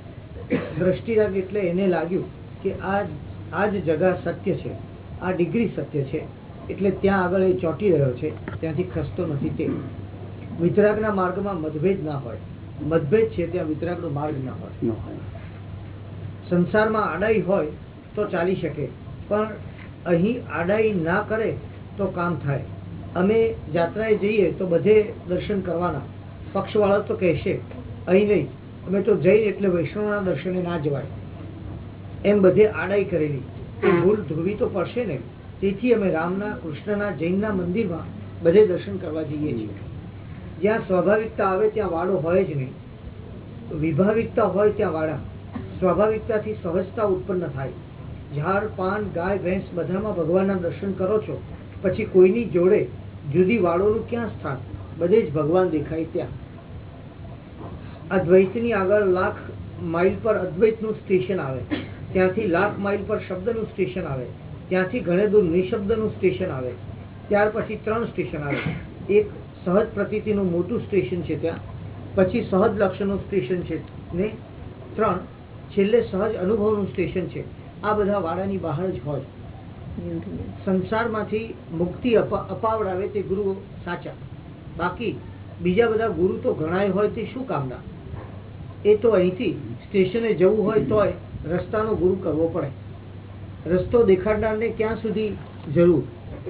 દ્રષ્ટિરાગ એટલે એને લાગ્યું કે આ આ જ જગા સત્ય છે આ ડિગ્રી સત્ય છે એટલે ત્યાં આગળ એ ચોંટી રહ્યો છે ત્યાંથી ખસતો નથી તે. વિતરાગના માર્ગમાં મતભેદ ના હોય. મતભેદ છે ત્યાં વિતરાગનો માર્ગ ના હોય. સંસારમાં આડાઈ હોય તો ચાલી શકે પણ અહીં આડાઈ ના કરે તો કામ થાય. અમે જાત્રાએ જઈએ તો બધે દર્શન કરવાના. પક્ષવાળા તો કહેશે અહીં નહીં. અમે તો જૈન એટલે વૈષ્ણવના દર્શને ના જવાય. એમ બધે આડાઈ કરેલી. એ ભૂલ ધોવી તો પડશે ને. તેથી અમે રામના, કૃષ્ણના, જૈનના મંદિરમાં બધે દર્શન કરવા જઈએ છીએ. જ્યાં સ્વાભાવિકતા આવે ત્યાં વાળો હોય જ નહીં. વિભાવિકતા હોય ત્યાં વાળા. સ્વાભાવિકતાથી સહજતા ઉત્પન્ન થાય. ઝાડ, પાન, ગાય, ભેંસ બધામાં ભગવાનના દર્શન કરો છો. પછી કોઈની જોડે જુદી વાળોનું ક્યાં સ્થાન? બધે જ ભગવાન દેખાય ત્યાં. અદ્વૈતની આગળ લાખ માઇલ પર અદ્વૈતનું સ્ટેશન આવે. ત્યાંથી લાખ માઇલ પર શબ્દનું સ્ટેશન આવે. ત્યાંથી ઘણે દૂર નિશબ્દનું સ્ટેશન આવે. ત્યાર પછી ત્રણ સ્ટેશન આવે. એક સહજ પ્રતીતિનું મોટું સ્ટેશન છે ત્યાં. પછી સહજ લક્ષ્યનું સ્ટેશન છે ને ત્રણ છેલ્લે સહજ અનુભવનું સ્ટેશન છે. આ બધા વાડાની બહાર જ હોય. સંસારમાંથી મુક્તિ અપા- અપાવડાવે તે ગુરુ સાચા. બાકી બીજા બધા ગુરુ તો ઘણાય હોય તે શું કામના? એ તો અહીંથી સ્ટેશને જવું હોય તોય રસ્તાનો ગુરુ કરવો પડે. રસ્તો દેખાડનારને ક્યાં સુધી જરૂર?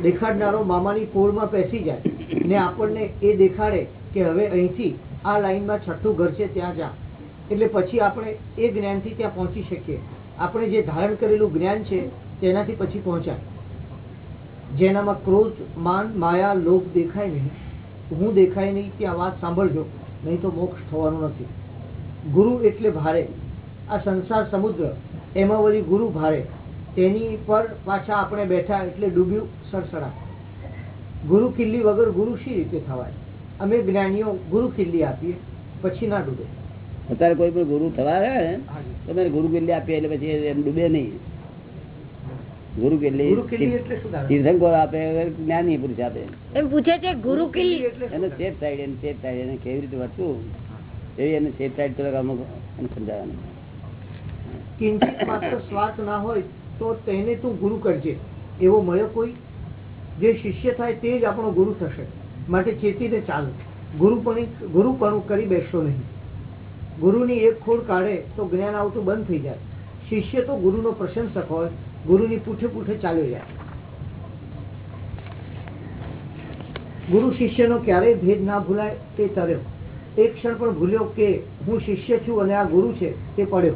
દેખાડનારો મામાની પોળમાં પેસી જાય ને આપણને એ દેખાડે કે હવે અહીંથી આ લાઈનમાં છઠ્ઠું ઘર છે, ત્યાં જા. એટલે પછી આપણે એ જ્ઞાનથી ત્યાં પહોંચી શકીએ. આપણે જે ધારણ કરેલું જ્ઞાન છે, તેનાથી પછી પહોંચાય. જેનામાં ક્રોધ, માન, માયા, લોભ દેખાય નહીં. હું દેખાય નહીં, ત્યાં વાત સાંભળજો. નહીં તો મોક્ષ થવાનું નથી. ગુરુ એટલે ભારે. આ સંસાર સમુદ્ર એમાં વળી ગુરુ ભારે. તેની પર પાછા આપણે બેઠા એટલે ડૂબ્યું સરસડા ગુરુ કિલ્લી વગર ગુરુ શી રીતે થવાય? અમે જ્ઞાનીઓ ગુરુ કિલ્લી આપીએ પછી ના ડૂબે. અત્યારે કોઈ પણ ગુરુ થવા આવે ને તમે ગુરુ કિલ્લી આપીએ એટલે પછી એમ ડૂબે નહીં. ગુરુ કિલ્લી ગુરુ કિલ્લી એટલે શું તીર્થંકર આપે જ્ઞાની પુરુષ આપે. એમ પૂછે છે ગુરુ કિલ્લી દાદા? સેફ સાઈડ સેફ સાઈડ એને કેવી રીતે વર્તવું? એવી એને સાઈડ થોડાક અમુક સમજાવવાનું. સ્વાર્થ ના હોય તો તેને તું ગુરુ કરજે. એવો મળ્યો કોઈ? જે શિષ્ય થાય તે જ આપણો ગુરુ થશે. માટે ચેતીને ચાલ. ગુરુપણી ગુરુપણું કરી બેસશો નહીં. ગુરુની એક ખોડ કાઢે તો જ્ઞાન આવતું બંધ થઈ જાય. શિષ્ય તો ગુરુનો પ્રશંસક હોય. ગુરુની પૂઠે પૂઠે ચાલ્યો જાય. ગુરુ શિષ્યનો ક્યારેય ભેદ ના ભૂલાય તે તર્યો એક ક્ષણ પણ ભૂલ્યો કે હું શિષ્ય છું અને આ ગુરુ છે તે પડ્યો.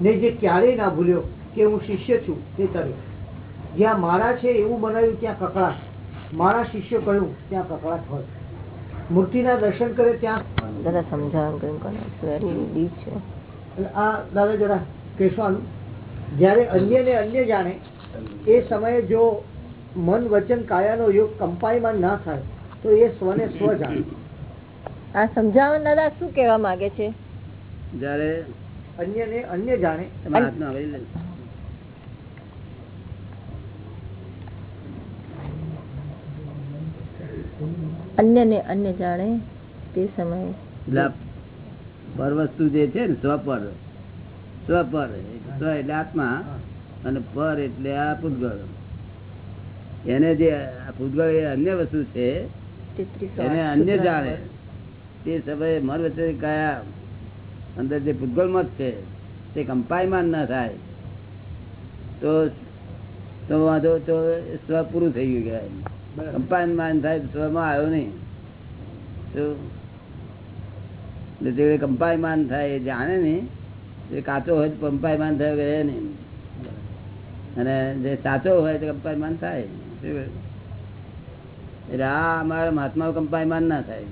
ને જે ક્યારેય ના ભૂલ્યો કે હું શિષ્ય છું તે તર્યો. જ્યાં મારા છે એવું બનાવ્યું ત્યાં કકડાટ મારા શિષ્ય કહ્યું ત્યાં કકડાટ હોય. મૂર્તિના દર્શન કરે ત્યાં દાદા સમજાવવાનું આ દાદા જરા કહેવાનું જ્યારે અન્યને અન્ય જાણે એ સમયે જો મન વચન કાયાનો યોગ કંપાઈમાં ના થાય તો એ સ્વને સ્વ જાણે. આ સમજાવવાનું દાદા શું કહેવા માંગે છે? જયારે અન્યને અન્ય જાણે આવે અન્ય ને અન્ય જાણે તે સમયે. પર વસ્તુ જે છે ને સ્વપર. સ્વપર સ્વ એટલે આત્મા અને પર એટલે આ ભૂતગળ એને જે આ પૂતગળ એ અન્ય વસ્તુ છે એને અન્ય જાણે. તે સમયે મન વચ્ચે કયા અંદર જે પૂતગળ મત છે તે કંપાયમાન ના થાય. તો તો વાંધો તો સ્વ પૂરું થઈ ગયું કહેવાય. કંપાયમાન થાય તો સ્વમાં આવ્યો નહીં. તો જે કંપાયમાન થાય એ જાણે ને એ કાચો હોય તો કંપાયમાન થયો કે નહીં. અને જે સાચો હોય તો કંપાયમાન થાય. એટલે આ અમારા મહાત્મા કંપાયમાન ના થાય.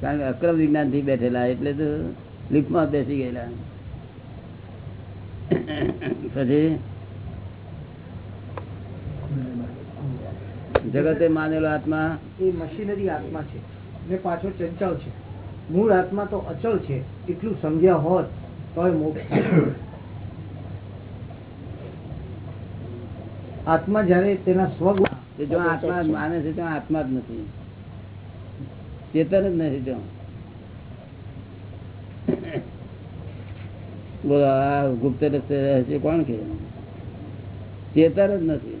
કારણ કે અક્રમ વિજ્ઞાનથી બેઠેલા એટલે તો લિફ્ટમાં બેસી ગયેલા. પછી? જગતે માનેલો આત્મા? એ મશીનરી આત્મા છે. ને પાછો ચંચળ છે. મૂળ આત્મા તો અચળ છે. એટલું સમજ્યા હોત તોય મોક્ષ આત્મા જ્યારે તેના સ્વગુણ જો આત્મા માને છે ત્યાં આત્મા જ નથી. ચેતન જ નથી જો બોલો, આ ગુપ્ત રસ્તે રહે કોણ કે? ચેતન જ નથી.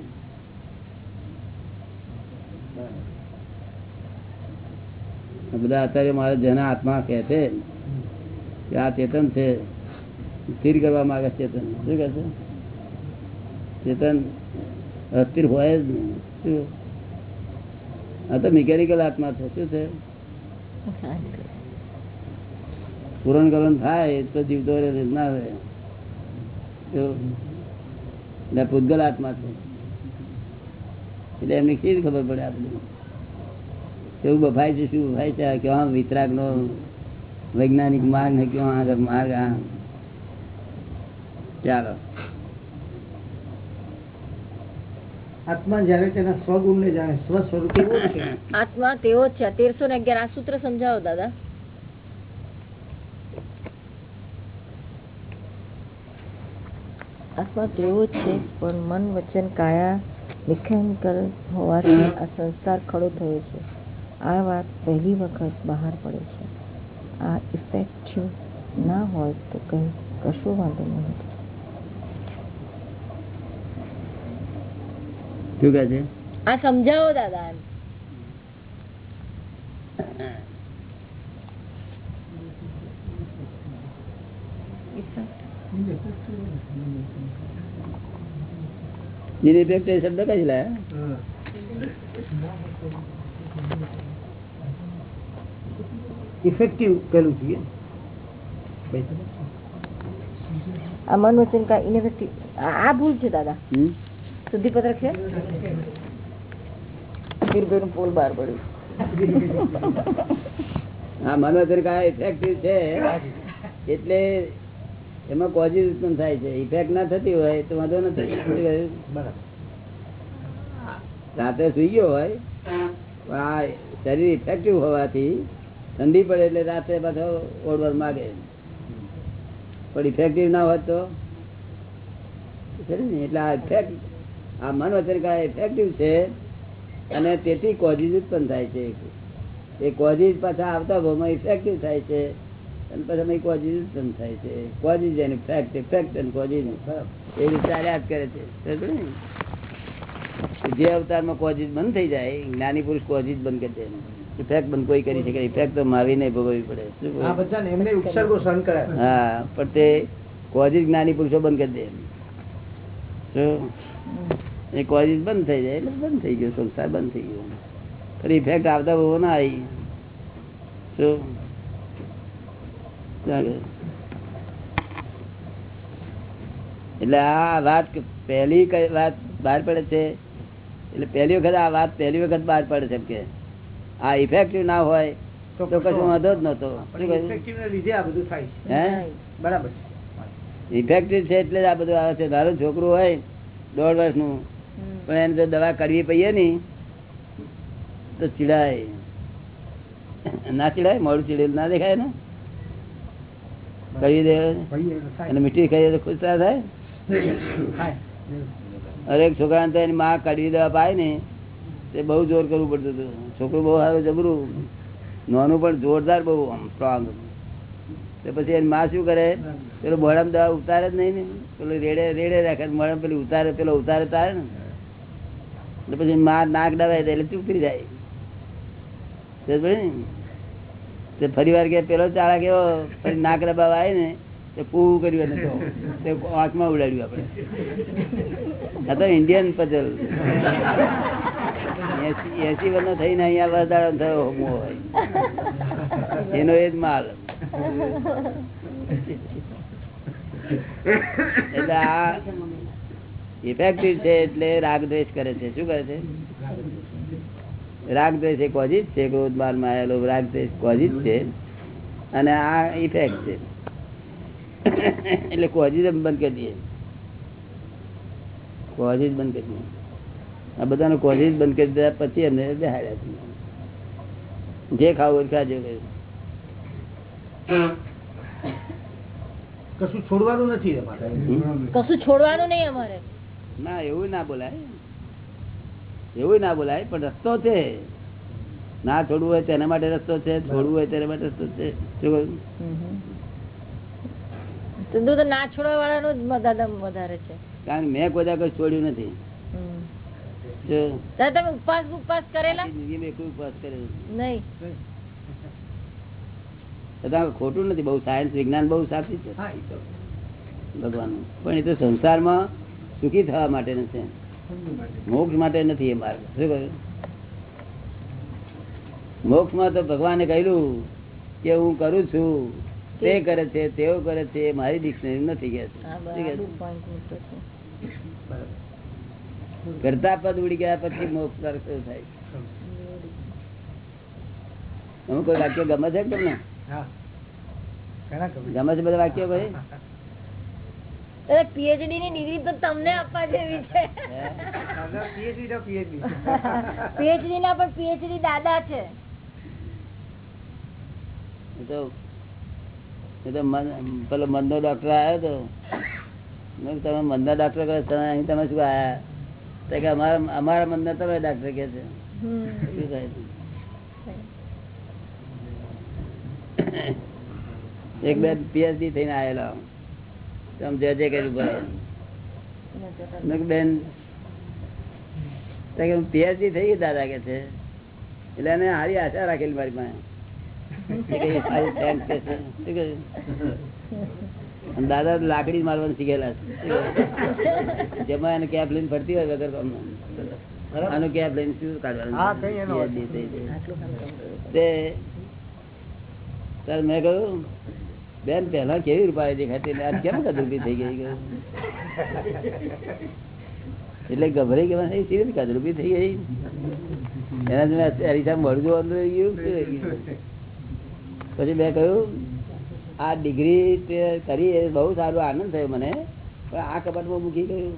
બધા અત્યારે મારે જેના આત્મા કહે છે કે આ ચેતન છે, સ્થિર કરવા માંગે ચેતન. શું કહે છે? ચેતન અસ્થિર હોય જ નહીં. શું? આ તો મિકેનિકલ આત્મા છે. શું છે? પૂરણ ગલન થાય તો જીવતો ના રહે. પૂતગલ આત્મા છે. એટલે એમને કેવી ખબર પડે આપણે એવું બફાય છે, શું બફાય છે? કેવા વિતરાગ નો વૈજ્ઞાનિક માર્ગ ને કેવા આગળ માર્ગ આ? ચાલો. આત્મા જયારે તેના સ્વગુણને જાણે સ્વ સ્વરૂપ એવો છે આત્મા તેવો જ છે. તેરસો ને અગિયાર આ સૂત્ર સમજાવો દાદા. આત્મા તેવો છે પણ મન વચન કાયા મિકેનિકલ હોવાથી આ સંસાર ખડો થયો છે. આ વાત પહેલી વખત બહાર પડે છે. આ ઇફેક્ટિવ ના હોય તો કંઈ કશો વાંધો નહીં શું કહે છે? આ સમજાવો દાદા શબ્દ કઈ લાયા ઇફેક્ટિવ પેલું છે આ મન વચન કા ઇનફેક્ટિવ આ ભૂલ છે દાદા. હમ? શુદ્ધિપત્રક છે? વીરભાઈનું પોલ બહાર પડ્યું. હા મનોધર કા ઇફેક્ટિવ છે. એટલે એમાં કોઝિસ ઉત્પન્ન થાય છે. ઇફેક્ટ ના થતી હોય તો વાંધો નથી. શું કહ્યું? બરાબર રાતે સુઈ ગયો હોય પણ આ શરીર ઇફેક્ટિવ હોવાથી ઠંડી પડે એટલે રાતે પાછો ઓળવર માગે. પણ ઇફેક્ટિવ ના હોત તો? એટલે આ ઇફેક્ટ આ મન વચન કા ઇફેક્ટિવ છે અને તેથી કોઝિસ ઉત્પન્ન થાય છે. એ કોઝિસ પાછા આવતા ભાવમાં ઇફેક્ટિવ થાય છે અને પછી અમે કોઝિસ ઉત્પન્ન થાય છે. કોઝિસ એની ફેક્ટ ઇફેક્ટ અને કોઝિસ એ રીતે ચાલ્યા જ કરે છે. જે અવતારમાં કોઝિસ બંધ થઈ જાય જ્ઞાની પુરુષ કોઝિસ બંધ કરી જાય ઇફેક્ટ બંધ કોઈ કરી શકે ઇફેક્ટ તો માવી નહીં ભોગવવી પડે. સહન કરે હા પણ તે કોઝિસ જ્ઞાની પુરુષો બંધ કરી દે શું? એ કોઝિસ બંધ થઈ જાય એટલે બંધ થઈ ગયો સંસાર બંધ થઈ ગયો. ફરી ઇફેક્ટ આવતા બહુ ના આવી. શું એટલે આ વાત પહેલી વાત બહાર પડે છે એટલે પહેલી વખત આ વાત પહેલી વખત બહાર પડે છે કે. આ ઇફેક્ટિવ ના હોય તો કશું વાંધો જ નતો. ઇફેક્ટિવ લીધે આ બધું થાય હે? બરાબર ઇફેક્ટિવ છે એટલે આ બધું આવે છે. ધારો છોકરું હોય દોઢ વર્ષનું પણ એને જો દવા કરવી પડીએ ને તો ચીડાય. ના ચીડાય મોડું ચીડેલું ના દેખાય ને. કરી દે. અને મીઠી ખાઈએ તો ખુશ ના થાય. અરે છોકરાને તો એની માં કડવી દવા પાય ને તે બહુ જોર કરવું પડતું હતું. છોકરું બહુ સારું જબરું. નોનું પણ જોરદાર બહુ સ્ટ્રોંગ તો પછી એની માં શું કરે? પેલું મોડમ દવા ઉતારે જ નહીં ને. પેલું રેડે રેડે રાખે મોડમ પેલી ઉતારે પેલો ઉતારે તારે ને. પછી માર નાક ડરાય એટલે થઈ જાય. ફરી વાર કે પેલો ચાળા કેવો, ફરી નાક દબાવા આવે ને તે પૂ કર્યું એને તો. આંખમાં ઉડાડ્યું આપણે. આ તો ઇન્ડિયન પઝલ એસી વર્ષનો થઈને અહીંયા વધારો થયો હોય. એનો એ જ માલ. એટલે આ ઇફેક્ટિવ છે એટલે રાગ દ્વેષ કરે છે. શું કરે છે? રાગ દ્વેષ એ કોઝિજ છે. ક્રોધ માલમાં રાગ દ્વેષ કોઝિજ છે. અને આ ઇફેક્ટ છે. એટલે કોઝિજ બંધ કરી દઈએ. કોઝિજ બંધ કરી દઈએ. આ બધાનો કોઝિજ બંધ કરી દીધા પછી એમને છે. જે ખાવું ખાજો કશું છોડવાનું નથી કશું છોડવાનું નહીં અમારે. ના એવું ના બોલાય. એવું ના બોલાય પણ રસ્તો છે. ના છોડવું હોય તેના માટે રસ્તો છે છોડવું હોય તેના માટે રસ્તો છે. શું કહ્યું? તો ના છોડવા વાળાનો જ મ- દાદા વધારે છે. કારણ મેં કોઈ દાડો છોડ્યું નથી. હમ. જો. દાદા તમે ઉપવાસ ઉપવાસ કરેલા? આખી જિંદગીમાં એકલું ઉપવાસ કરેલો. નહીં. ખોટું નથી બહુ સાયન્સ વિજ્ઞાન બહુ સાચી છે. ભગવાન પણ એ તો સંસારમાં સુખી થવા માટે છે મોક્ષ માટે નથી એ માર્ગ. શું કહ્યું? મોક્ષમાં તો ભગવાને કહ્યું કે હું કરું છું તે કરે છે તેઓ કરે છે મારી ડિક્શનરી નથી કે કરતા પદ ઉડી ગયા પછી મોક્ષ થાય. અમુક કોઈ વાક્ય ગમે છે તમને? ગમે છે બધા વાક્યો ભાઈ? પીએચડી ની ડિગ્રી તો તમને આપવા જેવી છે. પીએચડી ના પણ પીએચડી દાદા છે મન પેલો મનનો ડોક્ટર આવ્યો તો તમે મનના ડોક્ટર કહે તમે અહીં તમે શું આયા કે અમારા અમારા મનના તમે ડોક્ટર કે છે હમ. શું કહે છે? એક બે પીએચડી થઈને આવેલા તમે જે જે કર્યું ભાઈ મેં કીધું, બેન તો પીએચડી થઈ ગઈ દાદા કે છે. એટલે એને સારી આશા રાખેલી મારી પાસે. કે કઈ સારી friend કે છે. શું કહ્યું? અને દાદા લાકડી મારવાનું શીખેલા છે. જેમાં એને કેપ લઈને ફરતી હોય વગર. આનું કેપ લઈને શું કાઢવાનું? મેં કહ્યું બેન પેલા કેવી રૂપાળી દેખાતી ને કેમ કદરૂપી થઈ ગઈ. એટલે ગભરાઈ ગયા "એ કેવી કદરૂપી થઈ ગઈ એના જ મેં અરીસા મળજો અંદર ગયું? પછી મેં કહ્યું, આ ડિગ્રી કરી બહુ સારો આનંદ થયો મને પણ આ કપાટમાં મૂકી ગયું